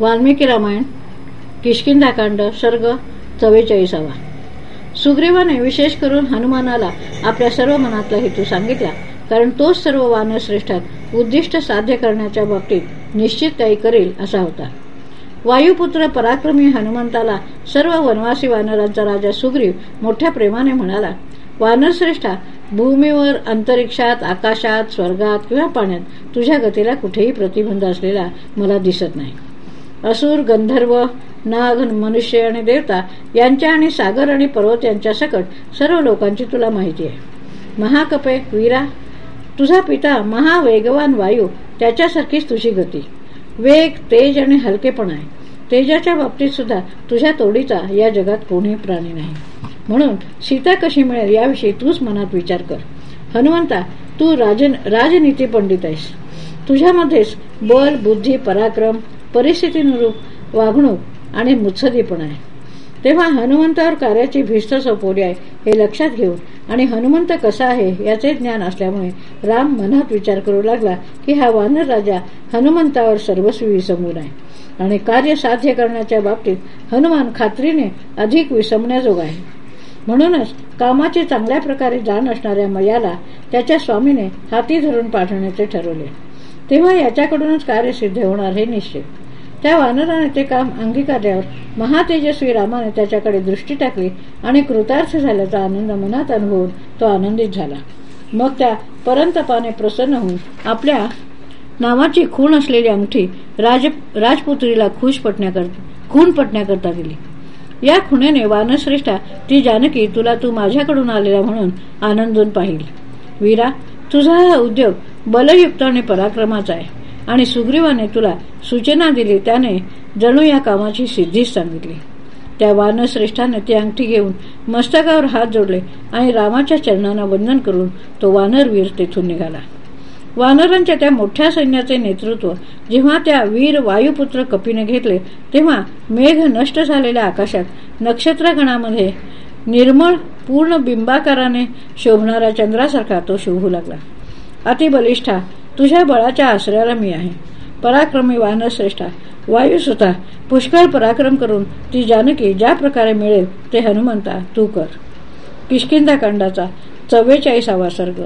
वाल्मिकी रामायण किशकिंदाकांड सर्ग चव्वेचाळीसावा. सुग्रीवाने विशेष करून हनुमानाला आपल्या सर्व मनातला हेतू सांगितला कारण तोच सर्व वानरश्रेष्ठात उद्दिष्ट साध्य करण्याच्या बाबतीत निश्चित काही करेल असा होता. वायुपुत्र पराक्रमी हनुमंताला सर्व वनवासी वानरांचा राजा सुग्रीव मोठ्या प्रेमाने म्हणाला वानरश्रेष्ठा भूमीवर अंतरिक्षात आकाशात स्वर्गात किंवा पाण्यात तुझ्या गतीला कुठेही प्रतिबंध असलेला मला दिसत नाही. असुर गंधर्व नाग मनुष्य आणि देवता यांच्या आणि सागर आणि पर्वत यांच्या सकट सर्व लोकांची तुला माहिती आहे. महाकपे वीरा तुझा पिता महावेगवान वायू त्याच्यासारखीच तुझी गती. वेग तेज आणि हलकेपण आहे. तेजाच्या बाबतीत सुद्धा तुझ्या तोडीचा या जगात कोणी प्राणी नाही. म्हणून सीता कशी मिळेल याविषयी तूच मनात विचार कर. हनुमंता तू राजन राजनीती पंडित आहेस. तुझ्यामध्येच बल बुद्धी पराक्रम परिस्थितीनुरूप वागणूक आणि मुत्सदीपणा आहे. तेव्हा हनुमंतावर कार्याची भिस्त सोपवली आहे हे लक्षात घेऊन. आणि हनुमंत कसा आहे याचे ज्ञान असल्यामुळे राम मनात विचार करू लागला की हा वानर राजा हनुमंतावर सर्वस्वी विसंबून आहे. आणि कार्य साध्य करण्याच्या बाबतीत हनुमान खात्रीने अधिक विसंबण्याजोग आहे. म्हणूनच कामाची चांगल्या प्रकारे जाण असणाऱ्या मयाला त्याच्या स्वामीने हाती धरून पाठवण्याचे ठरवले. तेव्हा याच्याकडूनच कार्य सिद्ध होणार हे निश्चित. त्या वानराने ते काम अंगीकारल्यावर महातेजस्वी रामाने त्याच्याकडे दृष्टी टाकली आणि कृतार्थ झाल्याचा आनंद मनात अनुभवून तो आनंदित झाला. मग त्या परंतपाने प्रसन्न होऊन आपल्या नावाची खूण असलेली अंगठी राज राजपुत्रीला खुश पटण्याकरता खून पटण्याकरता दिली. या खुणेने वानश्रेष्ठा ती जानकी तुला तू माझ्याकडून आलेला म्हणून आनंदून पाहिली. वीरा तुझा हा उद्योग बलयुक्त आणि पराक्रमाचा आहे. आणि सुग्रीवाने तुला सूचना दिली त्याने जणू या कामाची सिद्धीच सांगितली. त्या वानश्रेष्ठाने ती अंगठी घेऊन मस्तकावर हात जोडले आणि रामाच्या चरणांना वंदन करून तो वानरवीर तेथून निघाला. वानरांच्या त्या मोठ्या सैन्याचे नेतृत्व जेव्हा त्या वीर वायुपुत्र कपीने घेतले तेव्हा मेघ नष्ट झालेल्या आकाशात नक्षत्रगणामध्ये निर्मळ पूर्ण बिंबाकाराने शोभणाऱ्या चंद्रासारखा तो शोभू लागला. अतिबलिष्ठा तुझ्या बळाच्या आश्रयाला मी आहे. पराक्रमी वानश्रेष्ठा वायुसुता पुष्कळ पराक्रम करून ती जानकी ज्या प्रकारे मिळेल ते हनुमंता तू कर. किशकिंदा कांडाचा चव्वेचाळीसावा सर्ग.